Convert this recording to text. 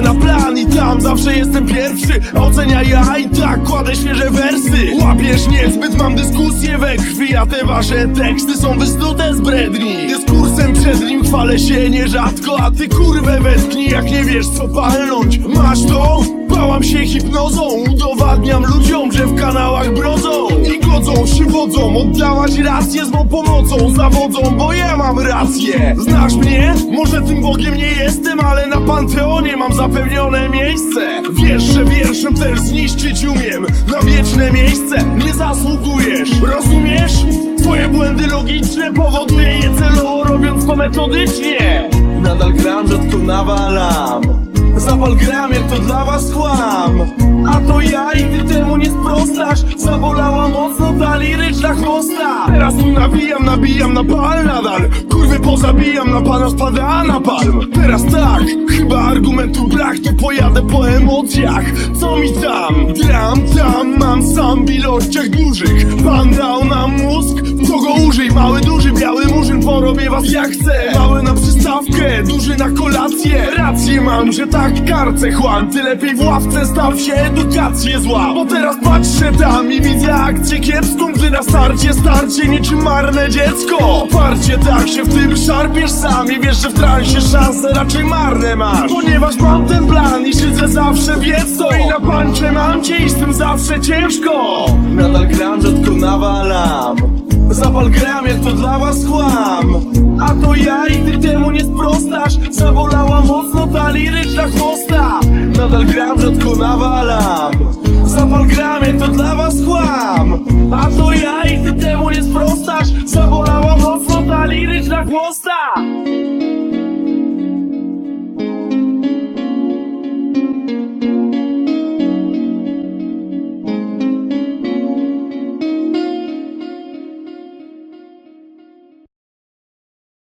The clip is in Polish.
plan i tam zawsze jestem pierwszy. Ocenia ja i tak kładę świeże wersy. Łapiesz niezbyt, mam dyskusję we krwi A te wasze teksty są wysnute z bredni. Dyskursem przed nim chwalę się nierzadko A ty kurwę wetknij jak nie wiesz co palnąć. Masz to? Bałam się hipnozą Udowadniam ludziom, że w kanałach brodzą. I godzą się wodzą Oddałaś rację z mą pomocą Zawodzą, bo ja mam rację. Znasz mnie? Może tym Bogiem nie jestem Ale na Panteonie mam zapewnione miejsce. Wiesz, że wierszem też zniszczyć umiem. Na wieczne miejsce nie zasługujesz. Rozumiesz? Twoje błędy logiczne powoduje je celowo Robiąc to metodycznie. Nadal gram, rzadko nawalam. Zapal gram, jak to dla was kłam. A to ja i ty temu nie sprostasz. Zabolała mocno ta liryczna chłosta. Teraz tu nabijam, nabijam na pal nadal. Kurwy pozabijam, na pana spada na palm. Teraz tak, Tu pojadę po emocjach, co mi tam? Gram tam, mam sam w ilościach dużych Pan dał nam jak chcę. Mały na przystawkę, duży na kolację. Rację mam, że tak karcę chłam Ty lepiej w ławce staw się, edukację zła. Bo teraz patrzę tam i widzę akcję kiepską Gdy na starcie starcie niczym marne dziecko. Parcie tak się w tym szarpiesz sam I wiesz, że w transie szanse raczej marne masz. Ponieważ mam ten plan i szydzę zawsze biec to. I na pancze mam cię i z tym zawsze ciężko. Nadal gram, rzadko nawalam Zapal gram, jak to dla was kłam. A to ja i ty temu nie sprostasz. Zabolała mocno ta liryczna chłosta. Nadal gram, rzadko nawalam. Zapal gram, jak to dla was kłam. A to ja i ty temu nie sprostasz. Zabolała mocno ta liryczna chłosta